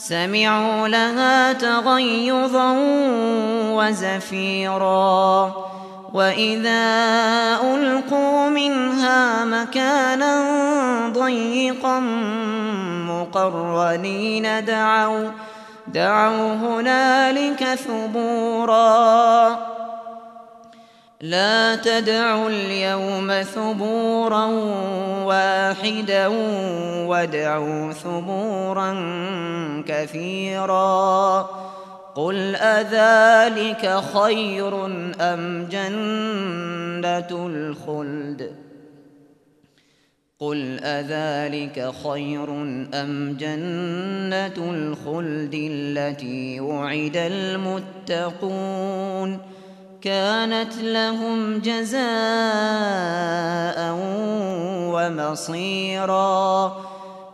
سمعوا لها تغيظا وزفيرا. وإذا ألقوا منها مكانا ضيقا مقرنين دعوا دعوا هنالك ثبورا. لا تدعوا اليوم ثبورا واحدا وادعوا ثبورا كثيرا. قل أذلك خير أم جنة الخلد؟ قل أذلك خير أم جنة الخلد التي وعد المتقون؟ كانت لهم جزاء ومصيراً.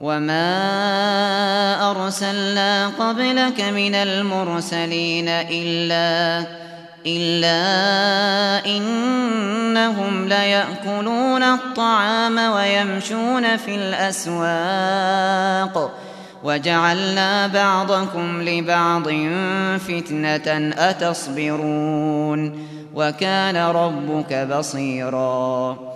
وما أرسلنا قبلك من المرسلين إلا إلا إنهم ليأكلون الطعام ويمشون في الأسواق وجعلنا بعضكم لبعض فتنة أتصبرون وكان ربك بصيراً